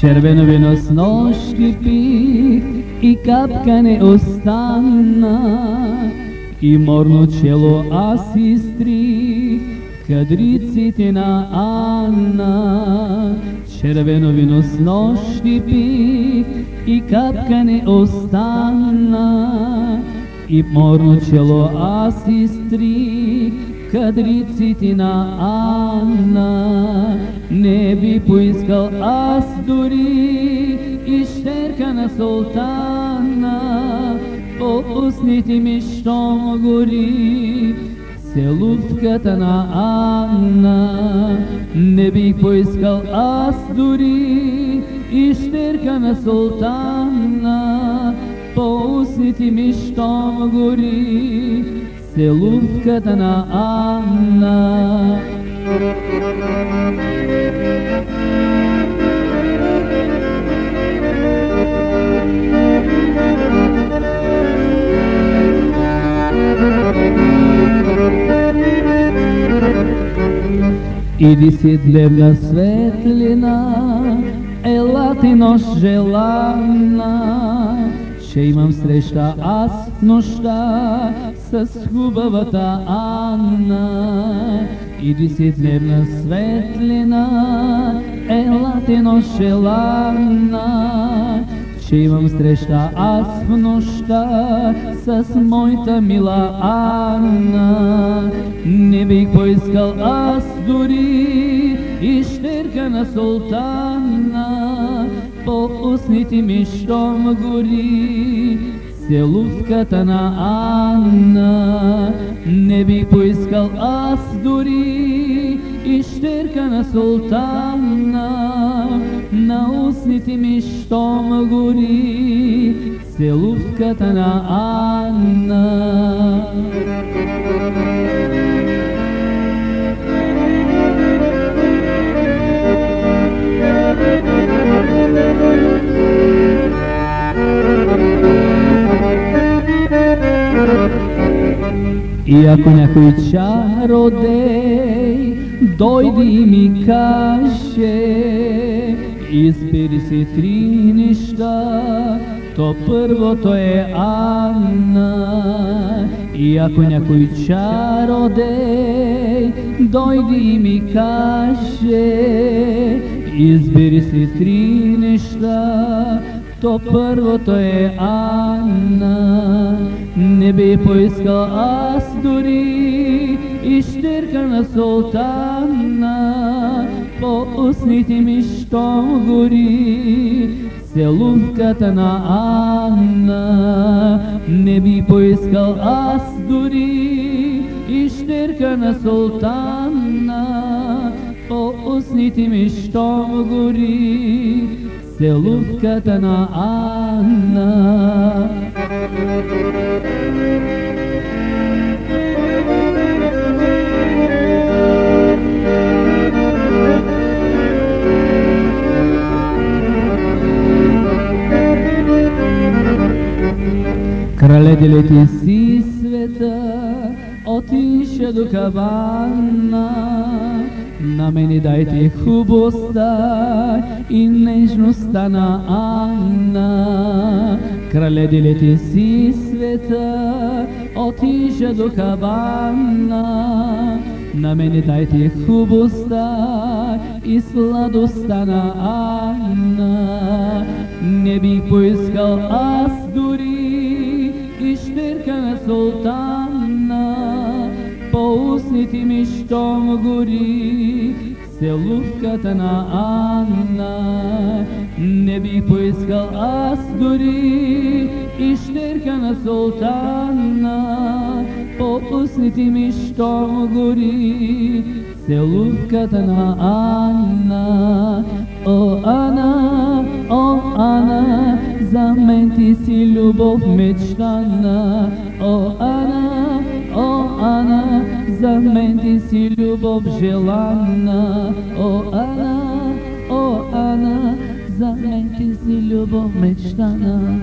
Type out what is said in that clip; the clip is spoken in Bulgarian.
Червено вино с нощи пих и капка не остана и морно чело аз изтрих кадриците на Анна. Червено вино с нощи пих и капка не остана и морно чело аз изтрих кадриците на Анна. Не би поискал аз дори и щерка на султана, по устните ми щом гори целувката на Анна. Не бих поискал аз дори и щерка на султана, по устните ми щом гори целувката на Анна. Иди си дневна светлина, елате нощ желана, ще имам среща аз нощта с хубавата Анна. Иди си дневна светлина, елате нощ желана, ще имам среща аз в нощта с моята мила Анна. Не бих поискал аз дори и щерка на султана, по устните ми щом гори целувката на Анна. Не бих поискал аз дори и щерка на султана, на устните ми щом гори целувката на Анна. И ако някой чародей дойде и ми каже, избери си три неща, то първото е Анна. И ако някой чародей дойде и ми каже, избери си три неща, то първото е Анна. Не би поискал аз дори и щирка на султана, устните ми щом гори целувката на Анна. Не би поискал аз дори и щирка на султана, по устните ми щом гори целувката на Анна. Краледелите си света отиша до кавана, на мене дайте хубостта и нежността на Анна. Краледелите си света отиша до кавана, на мене дайте хубостта и сладостта на Анна. Не бих поискал аз дори и щерка на султана, по устните ми щом гори целувката на Анна. Не бих поискал аз дори и щерка на султана, по устните ми щом гори целувката на Анна. О, Ана, о, Ана, за мен ти си любов мечтана. О, Ана, о, Ана, за мен ти си любов желана. О, Ана, о, Ана, за мен ти си любов мечтана